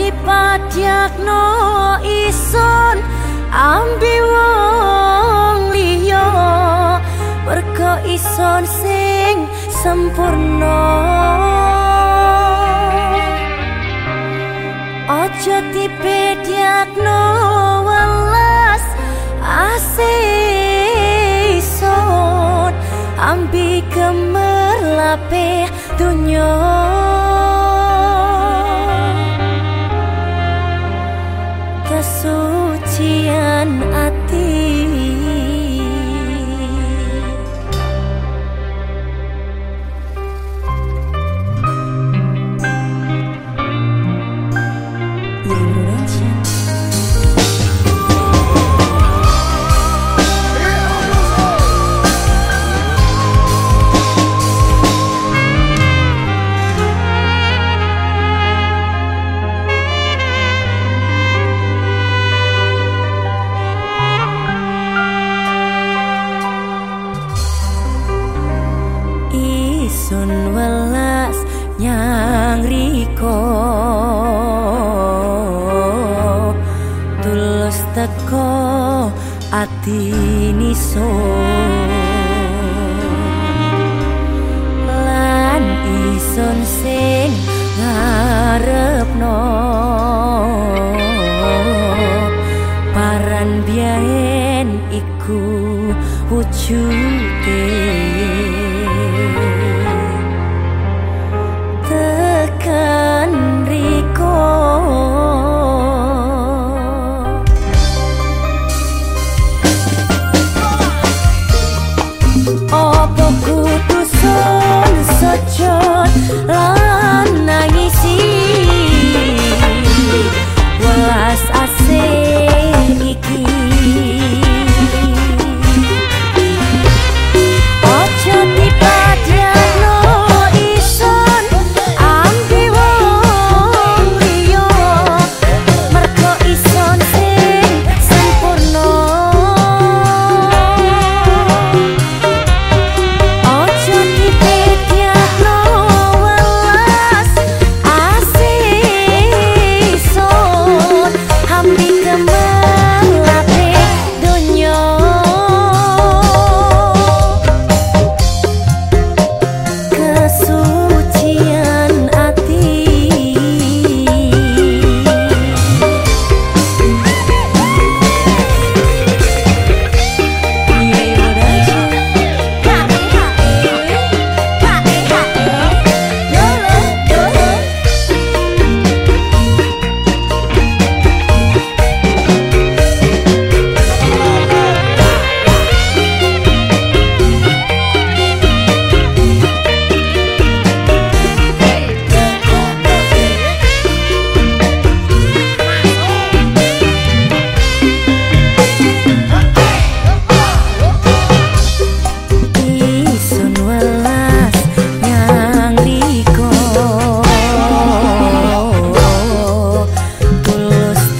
Ojo dipadakno ison ambi wong liya. Mergo ison sing sempurna. Ojo dipedakno welas asih ison ambi gemerlape dunya nyang riko tulus teko ati niso. Lan ison sing ngarepno. Paran biyen iku wujude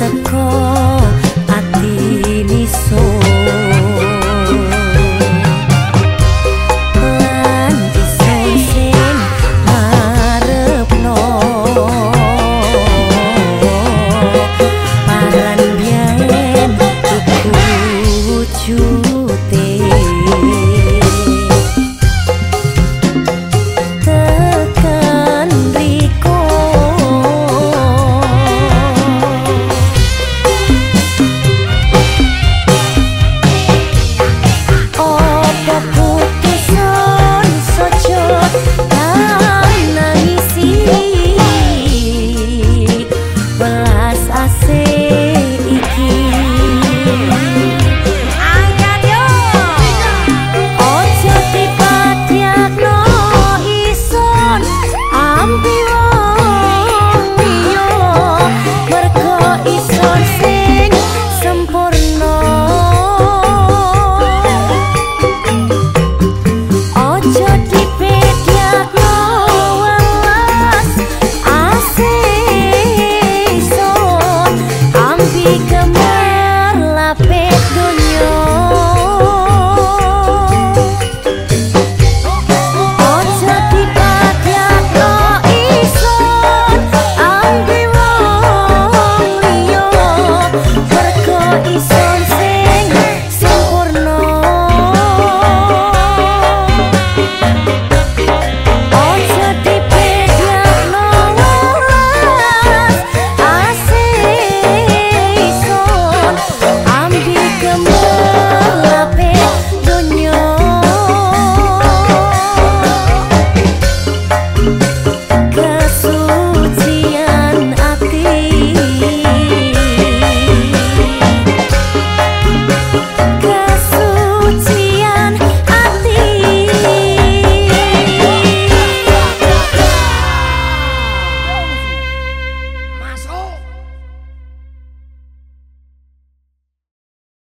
the core